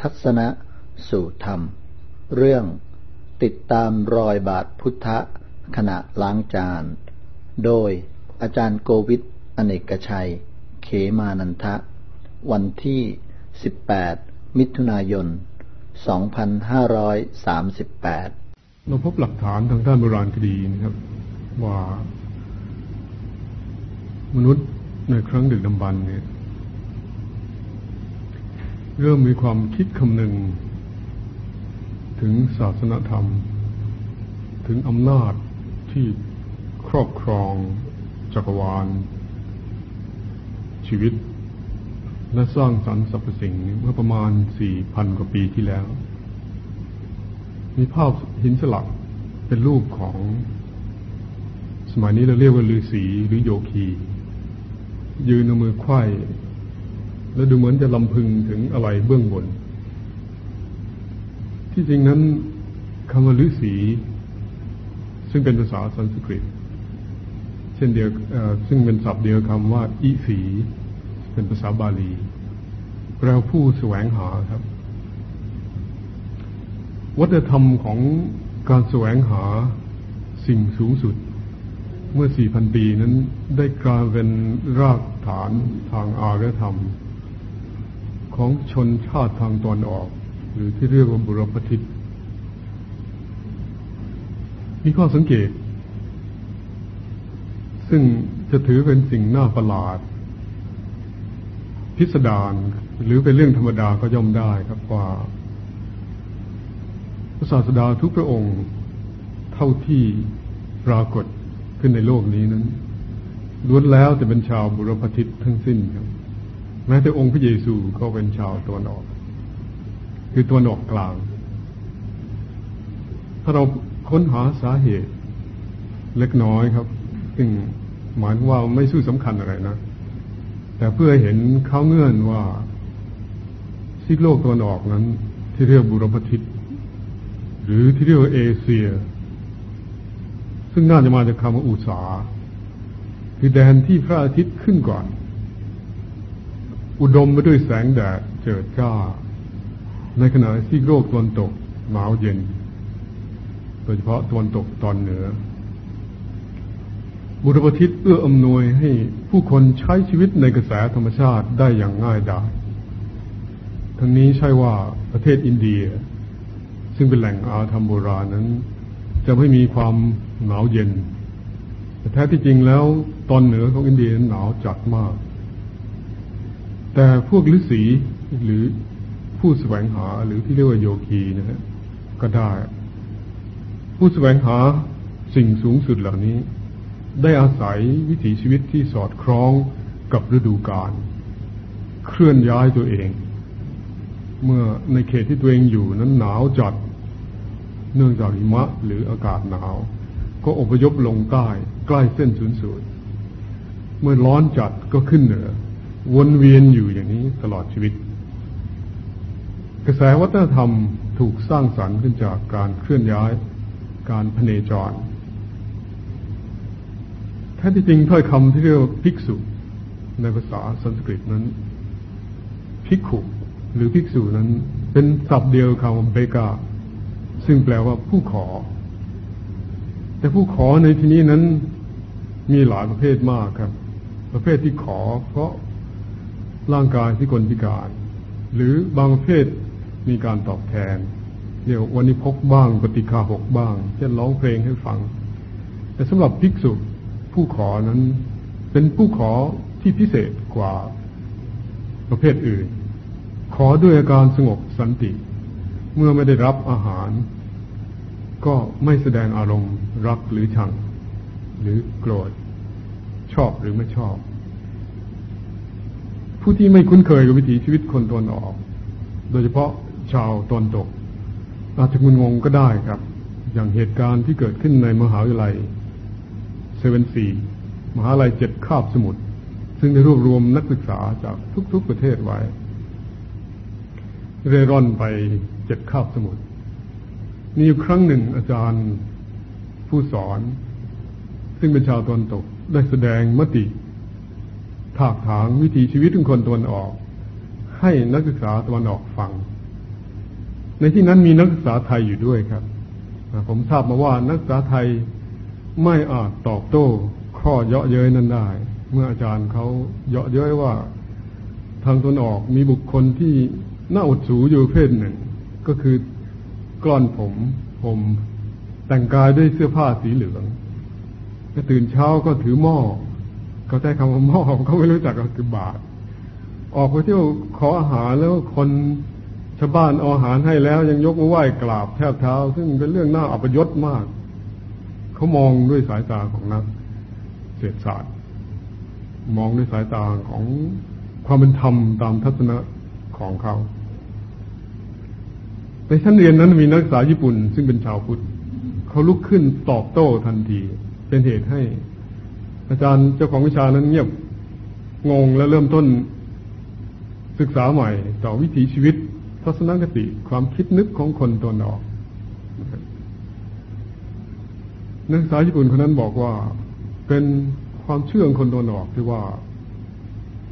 ทัศนะสู่ธรรม เรื่องติดตามรอยบาทพุทธขณะล้างจาน โดยอาจารย์โกวิทอเนกชัย เขมานันทะ วันที่ 18 มิถุนายน 2538 เราพบหลักฐานทางด้านโบราณคดีนะครับ ว่ามนุษย์ในครั้งดึกดำบรรเนี่ย เริ่มมีความคิดคำหนึ่งถึงศาสนธรรม ถึงอำนาจที่ครอบครองจักรวาล ชีวิต และสร้างสรรค์สรรพสิ่งเมื่อประมาณสี่พันกว่าปีที่แล้ว มีภาพหินสลักเป็นรูปของ สมัยนี้เราเรียกว่าฤาษีหรือโยคี ยืนเอามือไขว้ แล้วดูเหมือนจะลำพึงถึงอะไรเบื้องบน ที่จริงนั้นคำว่าฤาษีซึ่งเป็นภาษาสันสกฤต เช่นเดียวซึ่งเป็นศัพท์เดียวคำว่าอิสีเป็นภาษาบาลีแปลผู้แสวงหาครับ วัฒนธรรมของการแสวงหาสิ่งสูงสุด เมื่อสี่พันปีนั้นได้กลายเป็นรากฐานทางอารยธรรม ของชนชาติทางตอนออก หรือที่เรียกว่าบุรพทิตมีข้อสังเกต ซึ่งจะถือเป็นสิ่งน่าประหลาด พิสดารหรือเป็นเรื่องธรรมดาก็ย่อมได้ครับว่าพระศาสดาทุกพระองค์เท่าที่ปรากฏขึ้นในโลกนี้นั้นล้วนแล้วแต่เป็นชาวบุรพทิตทั้งสิ้นครับ แม้แต่องค์พระเยซูก็เป็นชาวตัวนออก คือตัวนอกกลาง ถ้าเราค้นหาสาเหตุเล็กน้อยครับ ซึ่งหมายว่าไม่สู้สำคัญอะไรนะ แต่เพื่อเห็นเขาเงื่อนว่าซีกโลกตัวนออกนั้น ที่เรียกบุรพทิตหรือที่เรียกเอเชีย ซึ่งน่าจะมาจากคำว่าอุสาคือแดนที่พระอาทิตย์ขึ้นก่อน อุดมไปด้วยแสงแดดเจิดจ้า ในขณะที่โลกตะวันตกหนาวเย็น โดยเฉพาะตะวันตกตอนเหนือ บุรพทิศเอื้ออำนวยให้ผู้คนใช้ชีวิตในกระแสธรรมชาติได้อย่างง่ายดายทั้งนี้ใช่ว่าประเทศอินเดีย ซึ่งเป็นแหล่งอาธรรมโบราณนั้น จะไม่มีความหนาวเย็น แต่แท้ที่จริงแล้วตอนเหนือของอินเดียหนาวจัดมาก แต่พวกฤาษีหรือผู้แสวงหาหรือที่เรียกว่าโยคีนะฮะก็ได้ ผู้แสวงหาสิ่งสูงสุดเหล่านี้ ได้อาศัยวิถีชีวิตที่สอดคล้องกับฤดูกาลเคลื่อนย้ายตัวเอง เมื่อในเขตที่ตัวเองอยู่นั้นหนาวจัด เนื่องจากหิมะหรืออากาศหนาว ก็อพยพลงใต้ใกล้เส้นศูนย์สูตรเมื่อร้อนจัดก็ขึ้นเหนือ วนเวียนอยู่อย่างนี้ตลอดชีวิต กระแสวัฒนธรรมถูกสร้างสรรค์ขึ้นจากการเคลื่อนย้าย การพเนจรแท้ที่จริงถ้อยคำที่เรียกว่าภิกษุ ในภาษาสันสกฤตนั้น ภิกขุหรือภิกษุนั้น เป็นศัพท์เดียวคำเบกา ซึ่งแปลว่าผู้ขอ แต่ผู้ขอในที่นี้นั้นมีหลายประเภทมากครับ ประเภทที่ขอเพราะ ร่างกายที่คนพิการ หรือบางประเภทมีการตอบแทน เดี๋ยววันนี้พกบ้างปฏิฆาหกบ้างเช่นร้องเพลงให้ฟัง แต่สำหรับภิกษุผู้ขอนั้น เป็นผู้ขอที่พิเศษกว่าประเภทอื่น ขอด้วยอาการสงบสันติ เมื่อไม่ได้รับอาหาร ก็ไม่แสดงอารมณ์รักหรือชัง หรือโกรธ ชอบหรือไม่ชอบ ผู้ที่ไม่คุ้นเคยกับวิถีชีวิตคนตนออก โดยเฉพาะชาวตนตก อาจจะงุนงงก็ได้ครับ อย่างเหตุการณ์ที่เกิดขึ้นในมหาวิทยาลัยเซเว่นซีมหาวิทยาลัยเจ็ดคาบสมุทรซึ่งได้รวบรวมนักศึกษาจากทุกๆประเทศไว้ เร่ร่อนไปเจ็ดคาบสมุทรมีอยู่ครั้งหนึ่งอาจารย์ผู้สอน ซึ่งเป็นชาวตนตกได้แสดงมติ ถากถางวิถีชีวิตของคนตะวันออก ให้นักศึกษาตะวันออกฟัง ในที่นั้นมีนักศึกษาไทยอยู่ด้วยครับ ผมทราบมาว่านักศึกษาไทยไม่อาจตอบโต้ข้อเยาะเย้ยนั้นได้ เมื่ออาจารย์เขาเยาะเย้ยว่าทางตนออกมีบุคคลที่น่าอดสูอยู่เพศหนึ่ง ก็คือกล้อนผม ผมแต่งกายด้วยเสื้อผ้าสีเหลืองตื่นเช้าก็ถือหม้อ เขาใช้คำว่าหม้อเขาไม่รู้จักก็คือบาท ออกไปเที่ยวขออาหารแล้วคนชาวบ้านเอาอาหารให้แล้ว ยังยกมือไหว้กราบแทบเท้า ซึ่งเป็นเรื่องน่าอับยศมาก เขามองด้วยสายตาของนักเศรษฐศาสตร์ มองด้วยสายตาของความเป็นธรรมตามทัศนะของเขาในชั้นเรียนนั้นมีนักศึกษาญี่ปุ่น ซึ่งเป็นชาวพุทธเขาลุกขึ้นตอบโต้ทันที เป็นเหตุให้ อาจารย์เจ้าของวิชานั้นเงียบงงและเริ่มต้นศึกษาใหม่ ต่อวิถีชีวิต ทัศนคติความคิดนึกของคนตนออกนักศึกษาญี่ปุ่นคนนั้นบอกว่าเป็นความเชื่อของคนตัวนอกที่ว่า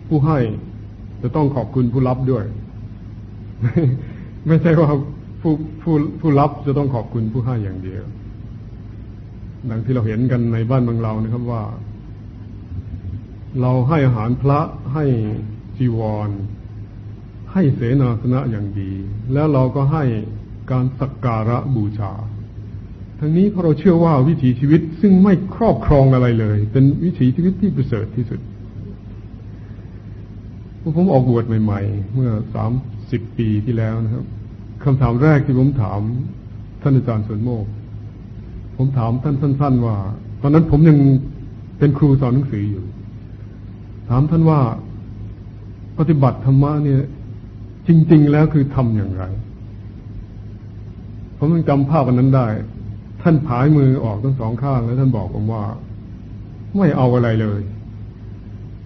ผู้ให้จะต้องขอบคุณผู้รับด้วย ไม่ใช่ว่าผู้ผู้ผู้รับจะต้องขอบคุณผู้ให้อย่างเดียวดังที่เราเห็นกันในบ้านเมืองเรานะครับว่า เราให้อาหารพระให้จีวร ให้เสนาสนะอย่างดี แล้วเราก็ให้การสักการะบูชา ทั้งนี้เพราะเราเชื่อว่าวิถีชีวิตซึ่งไม่ครอบครองอะไรเลย เป็นวิถีชีวิตที่ประเสริฐที่สุดผมออกบวชใหม่ ๆ เมื่อสามสิบปีที่แล้วนะครับคำถามแรกที่ผมถามท่านอาจารย์สวนโมก ผมถามท่านสั้น ๆ ว่า ตอนนั้นผมยังเป็นครูสอนหนังสืออยู่ ถามท่านว่าปฏิบัติธรรมะเนี่ย จริง ๆ แล้วคือทำอย่างไร ผมยังจำภาพวันนั้นได้ ท่านผายมือออกทั้งสองข้างแล้วท่านบอกผมว่า ไม่เอาอะไรเลย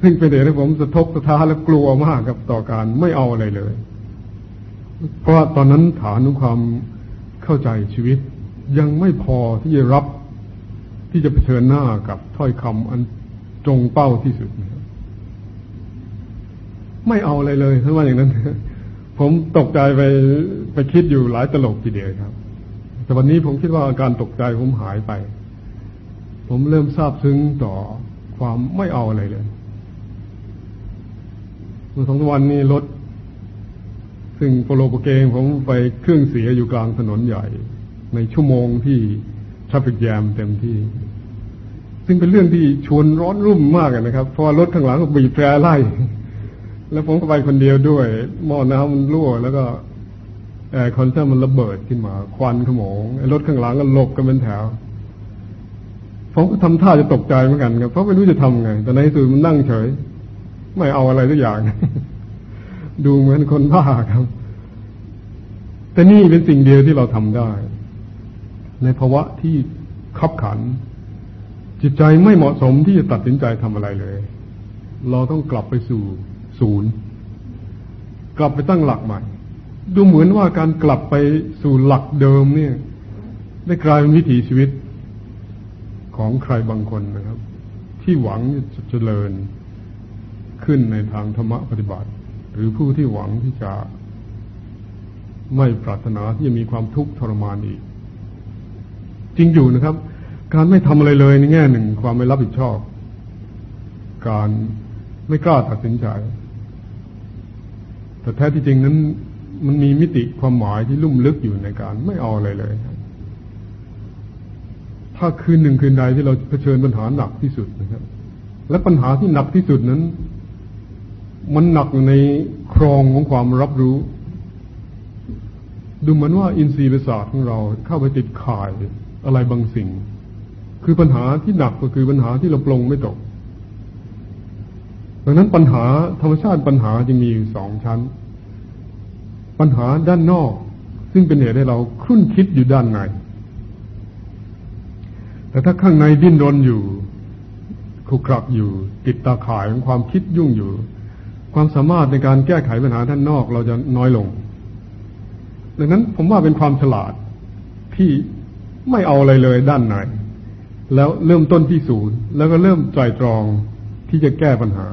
ซึ่งเป็นเหตุให้ผมสะทกสะท้านและกลัวมากกับต่อการไม่เอาอะไรเลย เพราะตอนนั้นฐานของความเข้าใจชีวิต ยังไม่พอที่จะรับที่จะเผชิญหน้ากับถ้อยคำอันตรงเป้าที่สุด ไม่เอาอะไรเลยถ้าว่าอย่างนั้น ผมตกใจไปไปคิดอยู่หลายตลกทีเดียวครับ แต่วันนี้ผมคิดว่าอาการตกใจผมหายไป ผมเริ่มทราบซึ้งต่อความไม่เอาอะไรเลยเมื่อสองวันนี้รถซึ่งโปโลโปเกงผมไปเครื่องเสียอยู่กลางถนนใหญ่ ในชั่วโมงที่traffic jam เต็มที่ ซึ่งเป็นเรื่องที่ชวนร้อนรุ่มมากนะครับ เพราะรถข้างหลังก็บีบแตรไล่ แล้วผมก็ไปคนเดียวด้วย หม้อน้ำมันรั่ว แล้วก็แอร์คอนเซอร์มันระเบิดขึ้นมา ควันขโมงรถข้างหลังก็หลบกันเป็นแถว ผมก็ทำท่าจะตกใจเหมือนกันครับเพราะไม่รู้จะทำไง แต่ในสุดมันนั่งเฉย ไม่เอาอะไรทุกอย่าง ดูเหมือนคนบ้าครับ แต่นี่เป็นสิ่งเดียวที่เราทำได้ ในภาวะที่ขับขัน จิตใจไม่เหมาะสมที่จะตัดสินใจทำอะไรเลย เราต้องกลับไปสู่ ศูนย์กลับไปตั้งหลักใหม่ ดูเหมือนว่าการกลับไปสู่หลักเดิมเนี่ย ได้กลายเป็นวิถีชีวิตของใครบางคนนะครับ ที่หวังจะเจริญขึ้นในทางธรรมปฏิบัติ หรือผู้ที่หวังที่จะไม่ปรารถนาที่จะมีความทุกข์ทรมานอีก จริงอยู่นะครับ การไม่ทำอะไรเลยในแง่หนึ่ง ความไม่รับผิดชอบ การไม่กล้าตัดสินใจ แต่แท้ที่จริงนั้น มันมีมิติความหมายที่ลุ่มลึกอยู่ในการไม่เอาอะไรเลย ถ้าคืนหนึ่งคืนใดที่เราเผชิญปัญหาหนักที่สุดนะครับ และปัญหาที่หนักที่สุดนั้น มันหนักในครองของความรับรู้ ดูเหมือนว่าอินทรีย์ประสาทของเราเข้าไปติดข่ายอะไรบางสิ่ง คือปัญหาที่หนักก็คือปัญหาที่เราปลงไม่ตก ดังนั้นปัญหาธรรมชาติปัญหาจึงมีอยู่สองชั้น ปัญหาด้านนอก ซึ่งเป็นเหตุให้เราครุ่นคิดอยู่ด้านใน แต่ถ้าข้างในดิ้นรนอยู่คุกครักอยู่ ติดตาข่ายของความคิดยุ่งอยู่ ความสามารถในการแก้ไขปัญหาด้านนอกเราจะน้อยลง ดังนั้นผมว่าเป็นความฉลาดที่ไม่เอาอะไรเลยด้านไหนแล้วเริ่มต้นที่ศูนย์แล้วก็เริ่มใจตรอง ที่จะแก้ปัญหา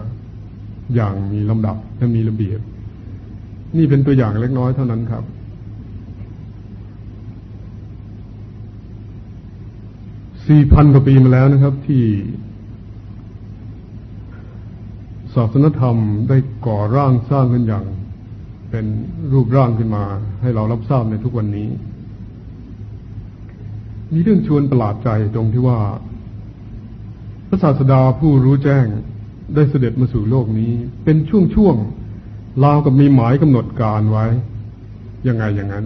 อย่างมีลำดับและมีระเบียบ นี่เป็นตัวอย่างเล็กน้อยเท่านั้นครับ สี่พันกว่าปีมาแล้วนะครับ ที่ศาสนธรรมได้ก่อร่างสร้างขึ้นอย่าง เป็นรูปร่างขึ้นมา ให้เรารับทราบในทุกวันนี้ มีเรื่องชวนประหลาดใจตรงที่ว่า พระศาสดาผู้รู้แจ้งได้เสด็จมาสู่โลกนี้ เป็นช่วงๆราวกับมีหมายกำหนดการไว้ ยังไงอย่างนั้น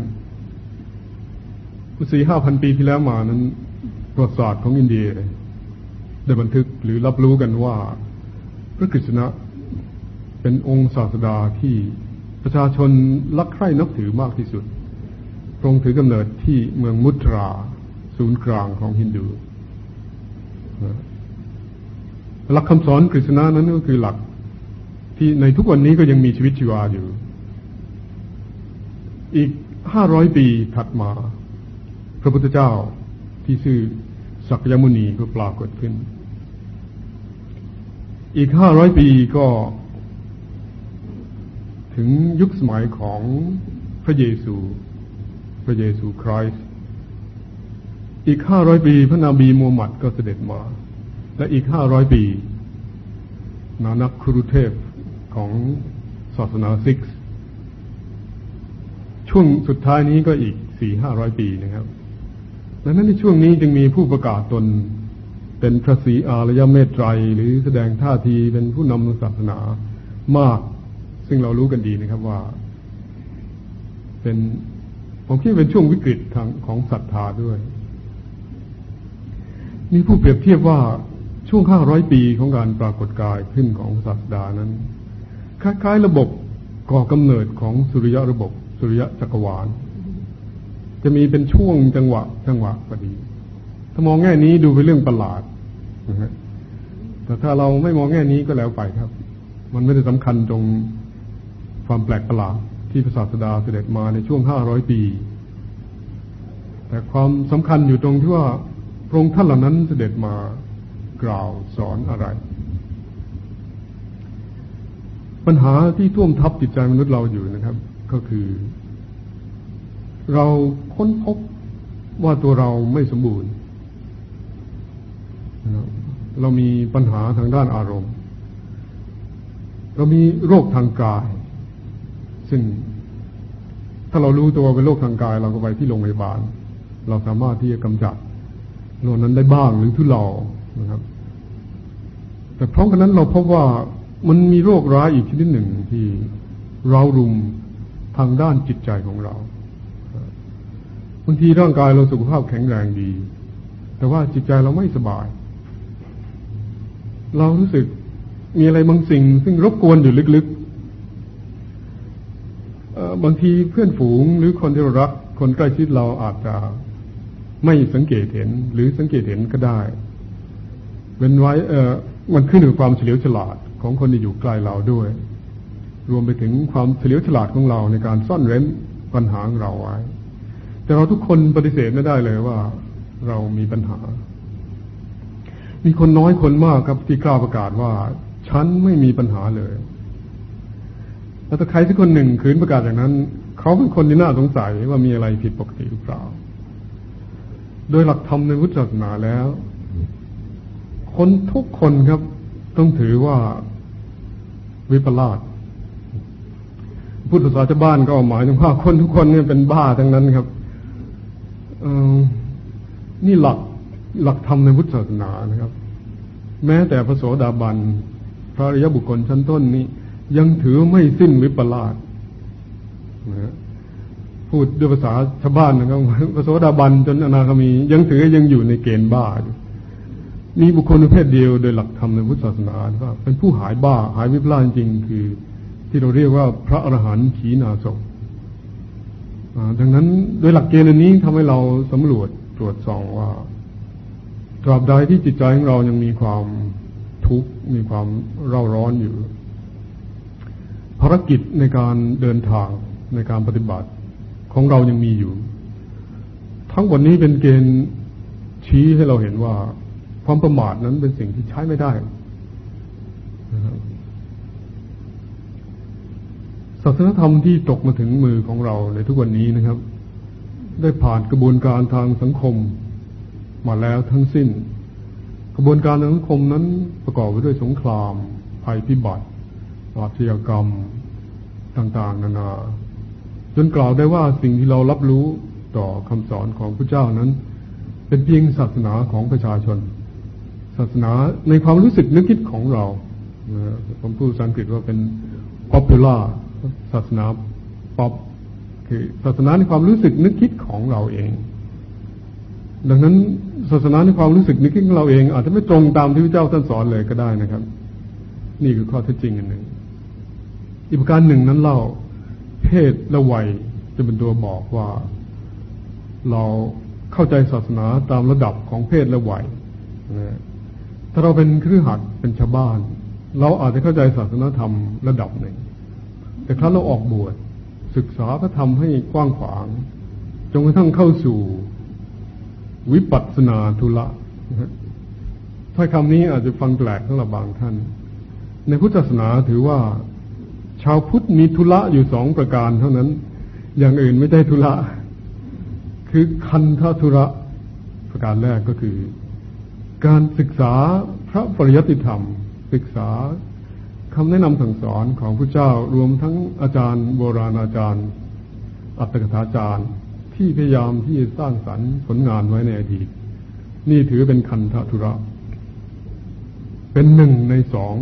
สี่ห้าพันปีที่แล้วมานั้นประวัติศาสตร์ของอินเดีย ได้บันทึกหรือรับรู้กันว่า พระกฤษณะเป็นองค์ศาสดาที่ประชาชนรักใคร่นับถือมากที่สุดทรงถือกำเนิดที่เมืองมุตรา ศูนย์กลางของฮินดู หลักคำสอนกฤษณะนั้นก็คือหลัก ที่ในทุกวันนี้ก็ยังมีชีวิตชีวาอยู่ อีกห้าร้อยปีถัดมา พระพุทธเจ้าที่ชื่อสักยมุนีก็ปรากฏขึ้น อีกห้าร้อยปีก็ ถึงยุคสมัยของพระเยซู พระเยซูคริสต์อีกห้าร้อยปีพระนาบีมูฮัมหมัดก็เสด็จมา และอีกห้าร้อยปี นานักครุเทพของศาสนาซิกส์ช่วงสุดท้ายนี้ก็อีกสี่ห้าร้อยปีนะครับดังนั้นในช่วงนี้จึงมีผู้ประกาศตนเป็นพระศรีอารยเมตไตร หรือแสดงท่าทีเป็นผู้นำศาสนามาก ซึ่งเรารู้กันดีนะครับว่า เป็นผมคิดเป็นช่วงวิกฤตทางของศรัทธาด้วย มีผู้เปรียบเทียบว่า ช่วงห้าร้อยปีของการปรากฏกายขึ้นของศาสดานั้น คล้ายๆระบบก่อกำเนิดของสุริยะระบบ สุริยะจักรวาล จะมีเป็นช่วงจังหวะจังหวะพอดี ถ้ามองแง่นี้ดูเป็นเรื่องประหลาดนะฮะแต่ถ้าเราไม่มองแง่นี้ก็แล้วไปครับ มันไม่ได้สำคัญตรงความแปลกประหลาดที่พระศาสดาเสด็จมาในช่วงห้าร้อยปี แต่ความสำคัญอยู่ตรงที่ว่าพระองค์ท่านเหล่านั้นเสด็จมา กล่าวสอนอะไร ปัญหาที่ท่วมทับจิตใจมนุษย์เราอยู่นะครับ ก็คือ เราค้นพบว่าตัวเราไม่สมบูรณ์ เรามีปัญหาทางด้านอารมณ์ เรามีโรคทางกาย ซึ่งถ้าเรารู้ตัวเป็นโรคทางกาย เราก็ไปที่โรงพยาบาล เราสามารถที่จะกำจัดโรคนั้นได้บ้างหรือทุเลานะครับ แต่พร้อมกันนั้นเราพบว่ามันมีโรคร้ายอีกชนิดหนึ่งที่เรารุมทางด้านจิตใจของเราบางทีร่างกายเราสุขภาพแข็งแรงดี แต่ว่าจิตใจเราไม่สบาย เรารู้สึกมีอะไรบางสิ่ง ซึ่งรบกวนอยู่ลึกๆบางทีเพื่อนฝูงหรือคนที่เรารัก คนใกล้ชิดเราอาจจะไม่สังเกตเห็น หรือสังเกตเห็นก็ได้เป็นไว้ เออ มันขึ้นอยู่ความเฉลียวฉลาดของคนที่อยู่ใกล้เราด้วย รวมไปถึงความเฉลียวฉลาดของเราในการซ่อนเร้นปัญหาของเราไว้ แต่เราทุกคนปฏิเสธไม่ได้เลยว่า เรามีปัญหา มีคนน้อยคนมากครับที่กล้าประกาศว่า ฉันไม่มีปัญหาเลยแล้วถ้าใครสักคนหนึ่งขืนประกาศอย่างนั้น เขาเป็นคนที่น่าสงสัยว่ามีอะไรผิดปกติหรือเปล่า โดยหลักธรรมในพุทธศาสนาแล้ว คนทุกคนครับ ต้องถือว่าวิปลาสพุทธศาสนาบ้านก็หมายถึงว่าคนทุกคนเนี่ยเป็นบ้าทั้งนั้นครับนี่หลักหลักธรรมในพุทธศาสนานะครับ แม้แต่พระโสดาบัน พระอริยบุคคลชั้นต้นนี้ ยังถือไม่สิ้นวิปลาสนะพูดด้วยภาษาชาวบ้านนะครับพระโสดาบันจนอนาคามี ยังถือยังอยู่ในเกณฑ์บ้าอยู่ มีบุคคลประเภทเดียวโดยหลักธรรมในพุทธศาสนาว่าเป็นผู้หายบ้าหายวิปลาสจริงคือ ที่เราเรียกว่าพระอรหันต์ขีนาศดังนั้นโดยหลักเกณฑ์อันนี้ทำให้เราสำรวจตรวจสอบว่าตราบใดที่จิตใจของเรายังมีความทุกข์มีความเร่าร้อนอยู่ ภารกิจในการเดินทางในการปฏิบัติของเรายังมีอยู่ ทั้งหมดนี้เป็นเกณฑ์ชี้ให้เราเห็นว่า ความประมาทนั้นเป็นสิ่งที่ใช้ไม่ได้ศาสนธรรมที่ตกมาถึงมือของเราในทุกวันนี้นะครับ ได้ผ่านกระบวนการทางสังคมมาแล้วทั้งสิ้น กระบวนการทางสังคมนั้นประกอบไปด้วยสงคราม ภัยพิบัติอาชญากรรมต่างๆ นานา จนกล่าวได้ว่าสิ่งที่เรารับรู้ต่อคำสอนของพระเจ้านั้น เป็นเพียงศาสนาของประชาชนาสนาในความรู้สึกนึกคิดของเราผมพูดภาษาอังกฤษว่าเป็น popular ศาสนาป๊อปคือศาสนาในความรู้สึกนึกคิดของเราเอง ดังนั้นศาสนาในความรู้สึกนึกคิดของเราเอง อาจจะไม่ตรงตามที่พระเจ้าท่านสอนเลยก็ได้นะครับ นี่คือข้อเท็จจริงอันหนึ่งอีกประการหนึ่งนั้นเล่าเพศและวัยจะเป็นตัวบอกว่า เราเข้าใจศาสนาตามระดับของเพศและวัย ถ้าเราเป็นครือขัดเป็นชาวบ้าน เราอาจจะเข้าใจศาสนาธรรมระดับหนึ่ง แต่ครั้นเราออกบวชศึกษาพระธรรมให้กว้างขวางจนกระทั่งเข้าสู่วิปัสสนาทุละถ้อยคำนี้อาจจะฟังแปลกสำหรับบางท่าน ในพุทธศาสนาถือว่า ชาวพุทธมีธุระอยู่สองประการเท่านั้น อย่างอื่นไม่ได้ธุระ คือคันธธุระ ประการแรกก็คือ การศึกษาพระปริยัติธรรม ศึกษาคำแนะนำสั่งสอนของพระเจ้ารวมทั้งอาจารย์โบราณอาจารย์ อัตถกถาจารย์ที่พยายามที่จะสร้างสรรค์ผลงานไว้ในอดีตนี่ถือเป็นคันธธุระ เป็นหนึ่งในสอง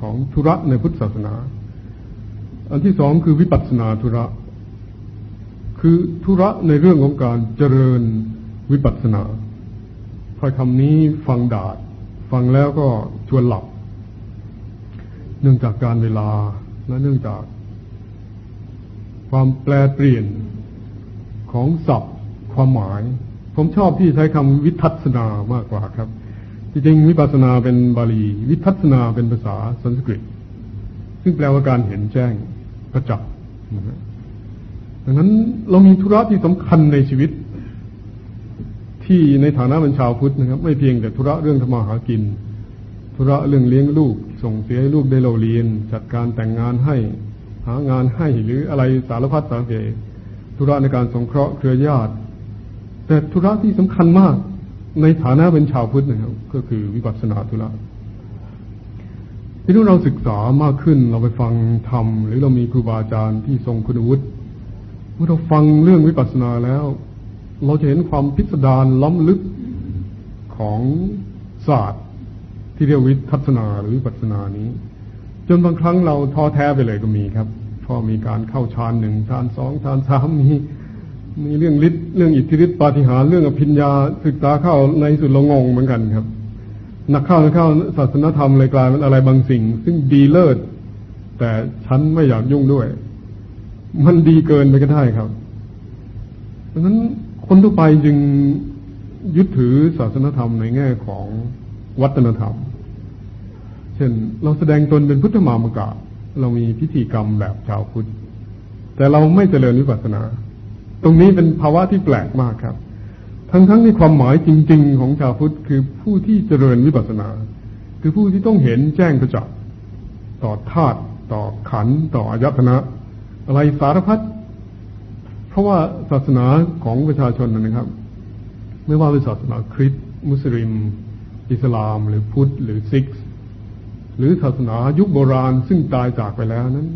ของธุระในพุทธศาสนา อันที่สองคือวิปัสสนาธุระ คือธุระในเรื่องของการเจริญวิปัสสนา ถ้อยคำนี้ฟังดาด ฟังแล้วก็ชวนหลับ เนื่องจากการเวลาและเนื่องจาก ความแปลเปลี่ยนของศัพท์ความหมาย ผมชอบที่ใช้คำวิทัศนามากกว่าครับ จริงๆวิปัสสนาเป็นบาลี วิทัศนาเป็นภาษาสันสกฤต ซึ่งแปลว่าการเห็นแจ้งประจักษ์ดังนั้นเรามีธุระที่สำคัญในชีวิต ที่ในฐานะเป็นชาวพุทธนะครับ ไม่เพียงแต่ธุระเรื่องธรรมาหากิน ธุระเรื่องเลี้ยงลูก ส่งเสียให้ลูกได้เราเรียน จัดการแต่งงานให้ หางานให้หรืออะไรสารพัดสารเพธุระในการสงเคราะห์เครือญาติ แต่ธุระที่สำคัญมาก ในฐานะเป็นชาวพุทธนะครับ ก็คือวิปัสสนาธุระที่นู้เราศึกษามากขึ้นเราไปฟังธรรมหรือเรามีครูบาอาจารย์ที่ทรงคุณวุฒิเมื่อเราฟังเรื่องวิปัสสนาแล้ว เราจะเห็นความพิสดารล้ำลึกของศาสตร์ ที่เรียกวิทัศนาหรือวิปัสนานี้ จนบางครั้งเราท้อแท้ไปเลยก็มีครับพอมีการเข้าฌานหนึ่งฌานสองฌานสามมีมีเรื่องฤทธิ์เรื่องอิทธิฤทธิปาฏิหาริย์เรื่องอภิญญาศึกษาเข้าในสุดเรางงเหมือนกันครับนักเข้านักเข้าศาสนธรรมเลยกลายเป็นอะไรบางสิ่ง ซึ่งดีเลิศ แต่ฉันไม่อยากยุ่งด้วย มันดีเกินไปก็ได้ครับดังนั้น คนทั่วไปจึงยึดถือศาสนธรรมในแง่ของวัฒนธรรม เช่นเราแสดงตนเป็นพุทธมามกะ เรามีพิธีกรรมแบบชาวพุทธ แต่เราไม่เจริญวิปัสสนา ตรงนี้เป็นภาวะที่แปลกมากครับ ทั้งทั้งในความหมายจริง ๆ ของชาวพุทธคือผู้ที่เจริญวิปัสสนา คือผู้ที่ต้องเห็นแจ้งประจักษ์ต่อธาตุต่อขันต่ออายตนะ อะไรสารพัด เพราะว่าศาสนาของประชาชนนะครับ ไม่ว่าเป็นศาสนาคริสต์มุสลิม อิสลาม หรือพุทธหรือซิกส์หรือศาสนายุคโบราณซึ่งตายจากไปแล้วนั้น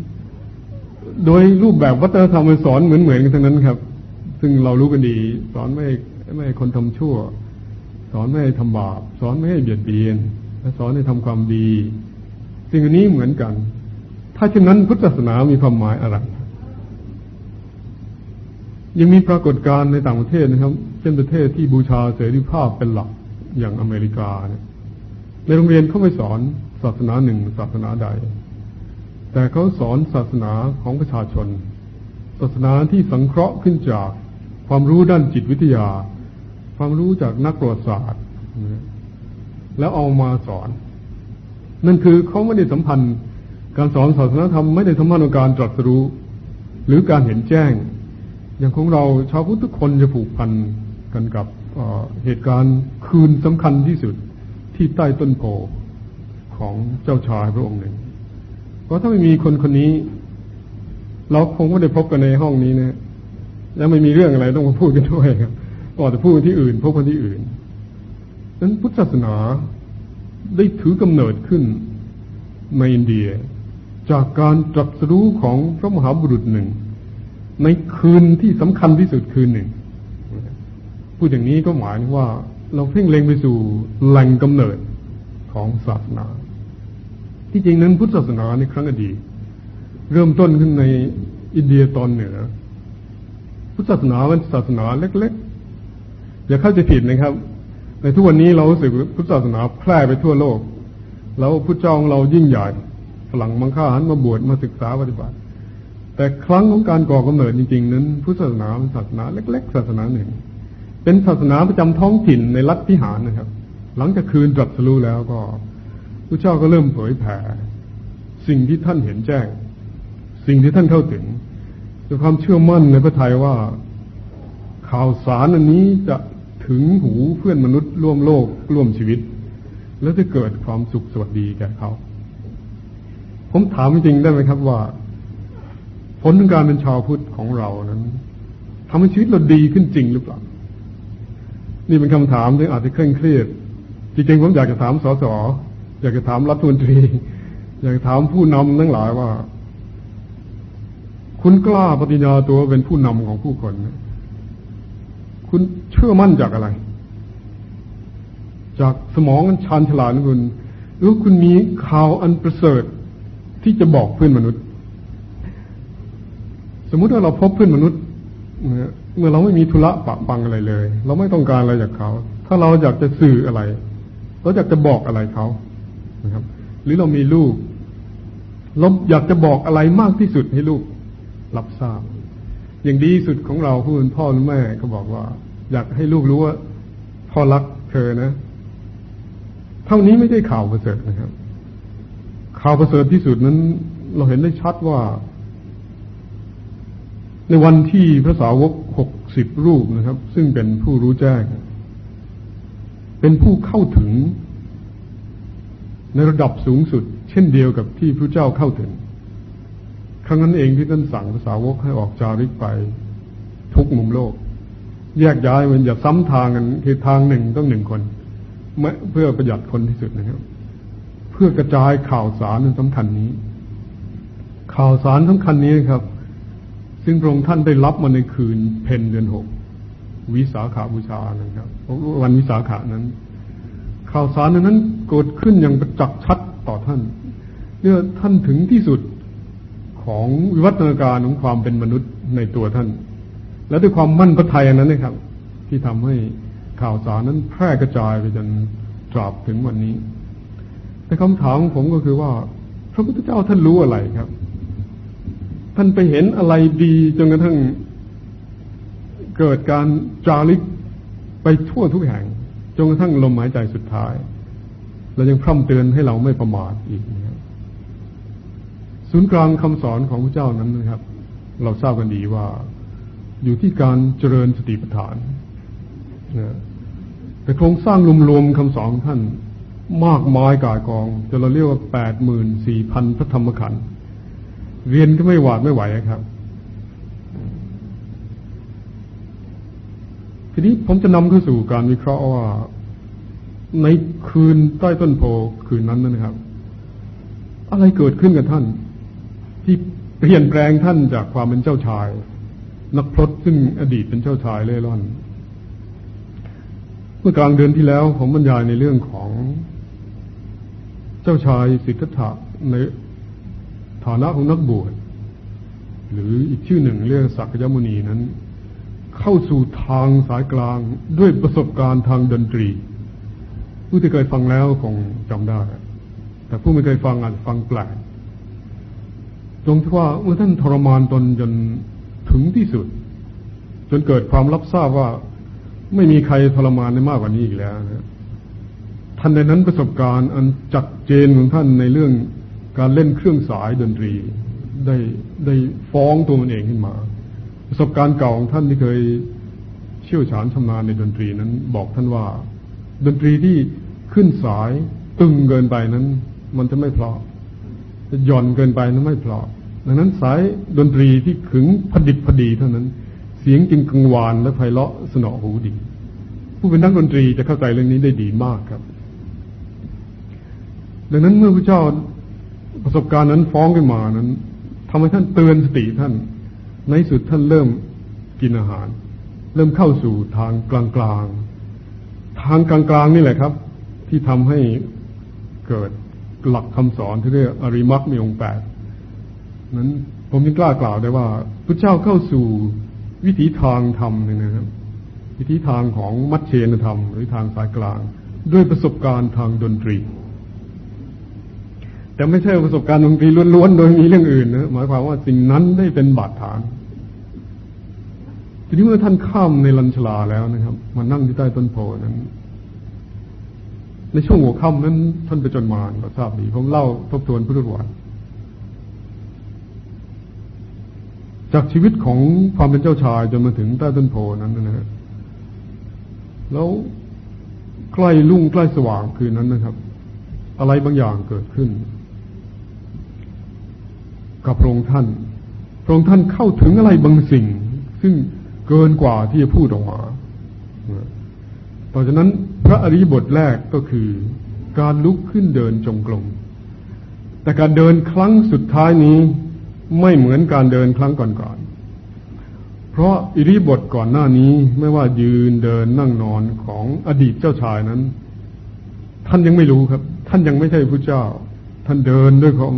โดยรูปแบบวัฒนธรรมสอนเหมือนๆกันทั้งนั้นครับ ซึ่งเรารู้กันดี สอนไม่ไม่ให้คนทำชั่ว สอนไม่ให้ทำบาปสอนไม่ให้เบียดเบียนและสอนให้ทำความดี สิ่งนี้เหมือนกัน ถ้าเช่นนั้นพุทธศาสนามีความหมายอะไร ยังมีปรากฏการณ์ในต่างประเทศนะครับ เช่นประเทศที่บูชาเสรีภาพเป็นหลักอย่างอเมริกาเนี่ยในโรงเรียนเขาไม่สอนศาสนาหนึ่งศาสนาใด แต่เขาสอนศาสนาของประชาชน ศาสนาที่สังเคราะห์ขึ้นจากความรู้ด้านจิตวิทยา ความรู้จากนักประวัติศาสตร์ แล้วเอามาสอน นั่นคือเขาไม่ได้สัมพันธ์ การสอนศาสนาธรรมไม่ได้สัมพันธ์กับการตรัสรู้ หรือการเห็นแจ้ง อย่างของเราชาวพุทธทุกคนจะผูกพันกันกับเหตุการณ์คืนสำคัญที่สุดที่ใต้ต้นโพของเจ้าชายพระองค์หนึ่ง เพราะถ้าไม่มีคนคนนี้ เราคงไม่ได้พบกันในห้องนี้นะ แล้วไม่มีเรื่องอะไรต้องมาพูดกันด้วยครับก็จะพูดที่อื่น พบกันที่อื่นนั้นพุทธศาสนาได้ถือกำเนิดขึ้นในอินเดีย จากการตรัสรู้ของพระมหาบุรุษหนึ่ง ในคืนที่สำคัญที่สุดคืนหนึ่ง พูดอย่างนี้ก็หมายว่า เราเพ่งเล็งไปสู่แหล่งกำเนิดของศาสนา ที่จริงนั้นพุทธศาสนาในครั้งอดีตเริ่มต้นขึ้นในอินเดียตอนเหนือ พุทธศาสนาเป็นศาสนาเล็กๆ อย่าเข้าใจผิดนะครับ ในทุกวันนี้เรารู้สึกพุทธศาสนาแพร่ไปทั่วโลก แล้วพุทธเจ้าของเรายิ่งใหญ่ฝรั่งมังค่าหันมาบวชมาศึกษาปฏิบัติ แต่ครั้งของการก่อกำเนิดจริง ๆ นั้นพุทธศาสนาเป็นศาสนาเล็ก ๆ ศาสนาหนึ่ง เป็นศาสนาประจำท้องถิ่นในรัฐพิหารนะครับ หลังจากคืนตรัสรู้แล้วก็พระเจ้าก็เริ่มเผยแผ่สิ่งที่ท่านเห็นแจ้ง สิ่งที่ท่านเข้าถึงด้วยความเชื่อมั่นในพระทัยว่าข่าวสารอันนี้จะถึงหูเพื่อนมนุษย์ร่วมโลกร่วมชีวิต แล้วจะเกิดความสุขสวัสดีแก่เขา ผมถามจริงได้ไหมครับว่า ผลของการเป็นชาวพุทธของเรานั้นทำให้ชีวิตเราดีขึ้นจริงหรือเปล่า นี่เป็นคำถามที่อาจจะเคร่งเครียด จริงๆผมอยากจะถามสส อยากจะถามรัฐมนตรี อยากจะถามผู้นำทั้งหลายว่า คุณกล้าปฏิญญาตัวเป็นผู้นำของผู้คนคุณเชื่อมั่นจากอะไร จากสมองชานฉลาดของคุณหรือคุณมีข่าวอันประเสริฐที่จะบอกเพื่อนมนุษย์ สมมุติว่าเราพบเพื่อนมนุษย์เมื่อเราไม่มีธุระปะปังอะไรเลย เราไม่ต้องการอะไรจากเขา ถ้าเราอยากจะสื่ออะไร เราอยากจะบอกอะไรเขานะครับ หรือเรามีลูกเราอยากจะบอกอะไรมากที่สุดให้ลูกรับทราบ อย่างดีสุดของเราผู้เป็นพ่อหรือแม่ก็บอกว่า อยากให้ลูกรู้ว่าพ่อรักเธอนะ เท่านี้ไม่ใช่ข่าวประเสริฐนะครับ ข่าวประเสริฐที่สุดนั้น เราเห็นได้ชัดว่า ในวันที่พระสาวกหกสิบรูปนะครับ ซึ่งเป็นผู้รู้แจ้ง เป็นผู้เข้าถึง ในระดับสูงสุด เช่นเดียวกับที่พระเจ้าเข้าถึง ครั้งนั้นเองที่ท่านสั่งภาษาวกให้ออกจาริกไป ทุกมุมโลก แยกย้ายมันอย่าซ้ำทางกันคือทางหนึ่งต้องหนึ่งคนเพื่อประหยัดคนที่สุดนะครับ เพื่อกระจายข่าวสารนั้นสำคัญนี้ ข่าวสารสำคัญนี้ครับ ซึ่งพระองค์ท่านได้รับมาในคืนเพนเดือนหกวิสาขาบูชานะครับวันวิสาขานั้น ข่าวสารนั้นเกิดขึ้นอย่างประจักษ์ชัดต่อท่านเมื่อท่านถึงที่สุดของวิวัฒนาการของความเป็นมนุษย์ในตัวท่าน และด้วยความมั่นพระทัยนั้นนะครับ ที่ทำให้ข่าวสารนั้นแพร่กระจายไปจนตราบถึงวันนี้แต่คำถามของผมก็คือว่า พระพุทธเจ้าท่านรู้อะไรครับ ท่านไปเห็นอะไรดีจนกระทั่งเกิดการจาริกไปทั่วทุกแห่งจนกระทั่งลมหายใจสุดท้ายแล้วยังพร่ำเตือนให้เราไม่ประมาทอีกนะครับศูนย์กลางคำสอนของพระเจ้านั้นนะครับ เราทราบกันดีว่าอยู่ที่การเจริญสติปัฏฐานนะแต่โครงสร้างรวมๆคำสอนท่านมากมายกายกองจะเราเรียกว่าแปดหมื่นสี่พันพระธรรมขันธ์ เรียนก็ไม่หวาดไม่ไหวครับ ทีนี้ผมจะนำเข้าสู่การวิเคราะห์ว่า ในคืนใต้ต้นโพคืนนั้นนะครับ อะไรเกิดขึ้นกับท่าน ที่เปลี่ยนแปลงท่านจากความเป็นเจ้าชาย นักพรตซึ่งอดีตเป็นเจ้าชายเล่ร่อนเมื่อกลางเดือนที่แล้วผมบรรยายในเรื่องของ เจ้าชายสิทธัตถะใน ฐานะของนักบวชหรืออีกชื่อหนึ่งเรียกสักยมุนีนั้น เข้าสู่ทางสายกลางด้วยประสบการณ์ทางดนตรี ผู้ที่เคยฟังแล้วคงจำได้ แต่ผู้ไม่เคยฟังอาจฟังแปลกตรงที่ว่าเมื่อท่านทรมานตนจนถึงที่สุด จนเกิดความรับทราบว่าไม่มีใครทรมานได้มากกว่านี้อีกแล้วนะท่านในนั้นประสบการณ์อันจัดเจนของท่านในเรื่อง การเล่นเครื่องสายดนตรีได้ได้ฟ้องตัวมันเองขึ้นมา ประสบการณ์เก่าของท่านที่เคยเชี่ยวชาญชำนาญในดนตรีนั้น บอกท่านว่า ดนตรีที่ขึ้นสายตึงเกินไปนั้น มันจะไม่เพลาะหย่อนเกินไปนั้นไม่เพลาะดังนั้นสายดนตรีที่ขึงพดิบพอดีเท่านั้น เสียงจึงกังวานและไพเราะสนอหูดี ผู้เป็นนักดนตรีจะเข้าใจเรื่องนี้ได้ดีมากครับ ดังนั้นเมื่อพระเจ้า ประสบการณ์นั้นฟ้องขึ้นมานั้นทำให้ท่านเตือนสติท่าน ในสุดท่านเริ่มกินอาหาร เริ่มเข้าสู่ทางกลางๆ ทางกลางๆนี่แหละครับ ที่ทำให้เกิดหลักคำสอนที่เรียกอริมักมีองค์แปดนั้นผมยังกล้ากล่าวได้ว่าพระเจ้าเข้าสู่วิถีทางธรรมนึงนะครับ วิถีทางของมัชเชนธรรม หรือทางสายกลาง ด้วยประสบการณ์ทางดนตรี แต่ไม่ใช่ประสบการณ์ดนตรีล้วนๆ โดยมีเรื่องอื่นนะหมายความว่าสิ่งนั้นได้เป็นบาดฐาน ทีนี้เมื่อท่านข้ามในลันชลาแล้วนะครับมานั่งที่ใต้ต้นโพนั้น ในช่วงหัวค่ำนั้น ท่านไปจนมารเราทราบดีผมเล่าทบทวนพุทธวัตรจากชีวิตของความเป็นเจ้าชายจนมาถึงใต้ต้นโพนั้นนะฮะแล้วใกล้ลุ่งใกล้สว่างคืนนั้นนะครับ อะไรบางอย่างเกิดขึ้น กับพระองค์ท่าน พระองค์ท่านเข้าถึงอะไรบางสิ่ง ซึ่งเกินกว่าที่จะพูดออกมาต่อจากนั้นพระอริยบทแรกก็คือการลุกขึ้นเดินจงกรม แต่การเดินครั้งสุดท้ายนี้ไม่เหมือนการเดินครั้งก่อนๆ เพราะอิริบทก่อนหน้านี้ไม่ว่ายืนเดินนั่งนอนของอดีตเจ้าชายนั้น ท่านยังไม่รู้ครับ ท่านยังไม่ใช่พระเจ้า ท่านเดินด้วยความ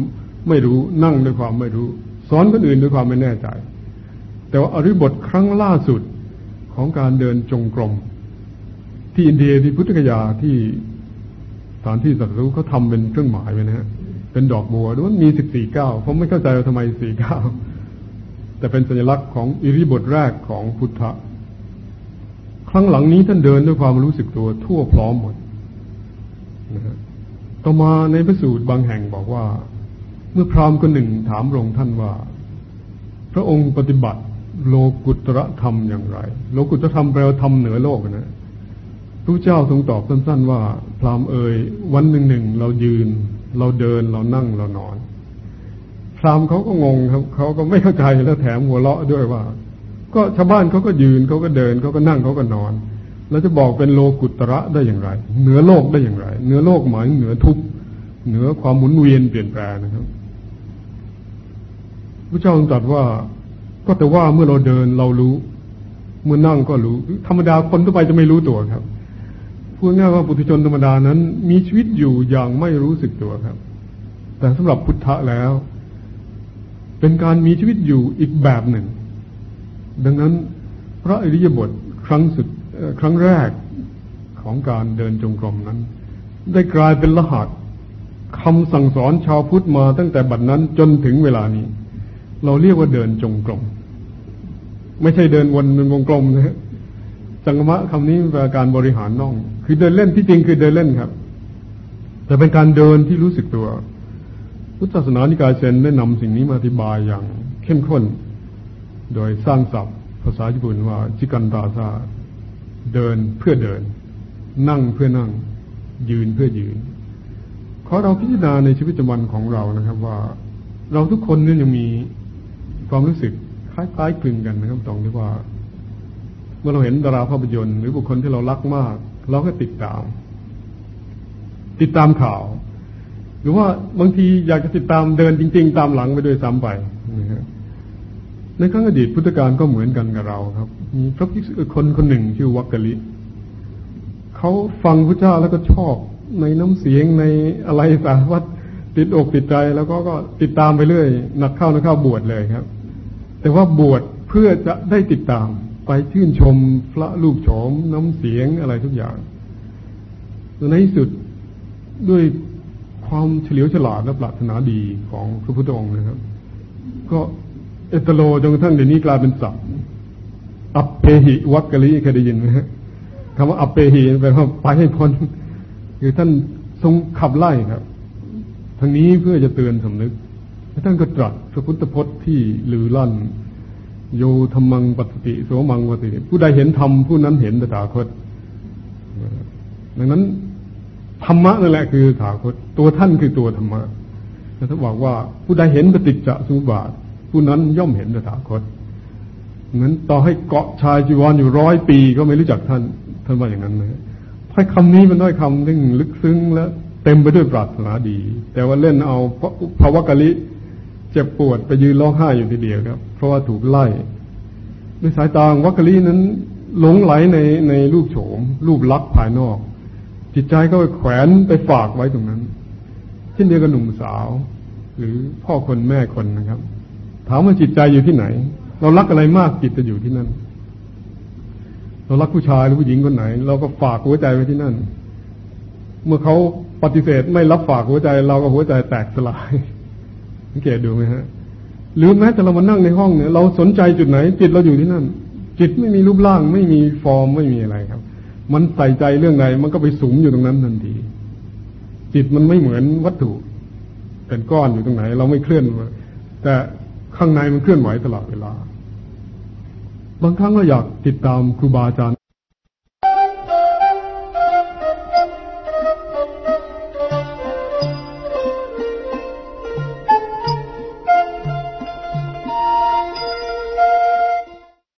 ไม่รู้นั่งด้วยความไม่รู้ สอนคนอื่นด้วยความไม่แน่ใจ แต่ว่าอริบทครั้งล่าสุดของการเดินจงกรม ที่อินเดียที่พุทธกยาที่สถานที่สัตว์รู้เขาทำเป็นเครื่องหมายไว้นะฮะเป็นดอกบัวด้วยมีสิบสี่เก้าผมไม่เข้าใจว่าทำไมสี่เก้าแต่เป็นสัญลักษณ์ของอิริบทแรกของพุทธะครั้งหลังนี้ท่านเดินด้วยความรู้สึกตัวทั่วพร้อมหมดนะฮะต่อมาในพระสูตรบางแห่งบอกว่า เมื่อพราหมณ์คนหนึ่งถามพระองค์ท่านว่า พระองค์ปฏิบัติโลกุตระธรรมอย่างไร โลกุตระธรรมแปลว่าธรรมเหนือโลกนะพระเจ้าทรงตอบสั้น ๆ ว่าพราหมณ์เอ่ยวันหนึ่งหนึ่งเรายืน เราเดินเรานั่งเรานอน พราหมณ์เขาก็งงครับเขาก็ไม่เข้าใจแล้วแถมหัวเราะด้วยว่า ก็ชาวบ้านเขาก็ยืนเขาก็เดินเขาก็นั่งเขาก็นอนแล้วจะบอกเป็นโลกุตระได้อย่างไร เหนือโลกได้อย่างไร เหนือโลกหมายเหนือทุกเหนือความหมุนเวียนเปลี่ยนแปลงนะครับ พระเจ้าตรัสว่า ก็แต่ว่าเมื่อเราเดินเรารู้ เมื่อนั่งก็รู้ ธรรมดาคนทั่วไปจะไม่รู้ตัวครับพูดง่ายว่าปุถุชนธรรมดานั้น มีชีวิตอยู่อย่างไม่รู้สึกตัวครับ แต่สำหรับพุทธะแล้ว เป็นการมีชีวิตอยู่อีกแบบหนึ่ง ดังนั้นพระอริยบทครั้งสุดครั้งแรกของการเดินจงกรมนั้น ได้กลายเป็นรหัสคำสั่งสอนชาวพุทธมาตั้งแต่บัดนั้นจนถึงเวลานี้ เราเรียกว่าเดินจงกรม ไม่ใช่เดินวนเป็นวงกลมนะฮะสังมะคำนี้แปลการบริหารน่อง คือเดินเล่นที่จริงคือเดินเล่นครับ แต่เป็นการเดินที่รู้สึกตัว พุทธศาสนานิกายเซนได้นำสิ่งนี้มาอธิบายอย่างเข้มข้น โดยสร้างศัพท์ ภาษาญี่ปุ่นว่าจิกันตาซาเดินเพื่อเดิน นั่งเพื่อนั่ง ยืนเพื่อยืนขอเราพิจารณาในชีวิตประจำวันของเรานะครับ ว่า เราทุกคนนี่ยังมี ความรู้สึกคล้ายๆคลึงกันนะครับตรงที่ว่า เมื่อเราเห็นดาราภาพยนตร์หรือบุคคลที่เรารักมาก เราก็ติดตาม ติดตามข่าว หรือว่าบางทีอยากจะติดตามเดินจริง ๆ ตามหลังไปด้วยซ้ำไปในครั้งอดีตพุทธกาลก็เหมือนกันกับเราครับ มีพระภิกษุคนคนหนึ่งชื่อวักกะลิเขาฟังพระเจ้าแล้วก็ชอบในน้ำเสียงในอะไรสารวัตติดอกติดใจแล้วก็ก็ติดตามไปเรื่อยหนักเข้านักเข้าบวชเลยครับ แต่ว่าบวชเพื่อจะได้ติดตาม ไปชื่นชมพระรูปโฉมน้ำเสียงอะไรทุกอย่างในที่สุดด้วยความเฉลียวฉลาดและปรารถนาดีของพระพุทธองค์นะครับ ก็เอตโลจนกระทั่งเดี๋ยวนี้กลายเป็นศัพท์อัปเปหิวักกะลิเคยได้ยินไหมฮะคำว่าอัปเปหิแปลว่าไปให้พ้นคือท่านทรงขับไล่ครับทั้งนี้เพื่อจะเตือนสำนึก ท่านก็ตรัสพระพุทธพจน์ที่ลือลั่น โยธรรมังปัสติโสมังวติผู้ใดเห็นธรรมผู้นั้นเห็นตถาคต ดังนั้นธรรมะนั่นแหละคือตถาคต ตัวท่านคือตัวธรรมะแล้วถ้าบอกว่าผู้ใดเห็นปฏิจจสมุปบาท ผู้นั้นย่อมเห็นตถาคตงั้นต่อให้เกาะชายจีวรออยู่ร้อยปีก็ไม่รู้จักท่าน ท่านว่าอย่างนั้นนะถ้อยคำนี้เป็นถ้อยคำที่ลึกซึ้งและเต็มไปด้วยปรารถนาดี แต่ว่าเล่นเอาภาวะกะลิ เจ็บปวดไปยืนร้องไห้อยู่ทีเดียวครับ เพราะว่าถูกไล่ด้วยสายตาวัคลีนั้นหลงไหลในในรูปโฉม รูปลักษณ์ภายนอก จิตใจก็ไปแขวนไปฝากไว้ตรงนั้น เช่นเดียวกับหนุ่มสาว หรือพ่อคนแม่คนนะครับ ถามว่าจิตใจอยู่ที่ไหน เรารักอะไรมากจิตจะอยู่ที่นั่น เรารักผู้ชายหรือผู้หญิงคนไหน เราก็ฝากหัวใจไว้ที่นั่น เมื่อเขาปฏิเสธไม่รับฝากหัวใจ เราก็หัวใจแตกสลาย สังเกตดูไหมฮะหรือแม้แต่เรามานั่งในห้องเนี่ยเราสนใจจุดไหน จิตเราอยู่ที่นั่น จิตไม่มีรูปร่าง ไม่มีฟอร์มไม่มีอะไรครับ มันใส่ใจเรื่องใดมันก็ไปสูงอยู่ตรงนั้นทันที จิตมันไม่เหมือนวัตถุเป็นก้อนอยู่ตรงไหน เราไม่เคลื่อนแต่ข้างในมันเคลื่อนไหวตลอดเวลา บางครั้งเราอยากติดตามครูบาอาจารย์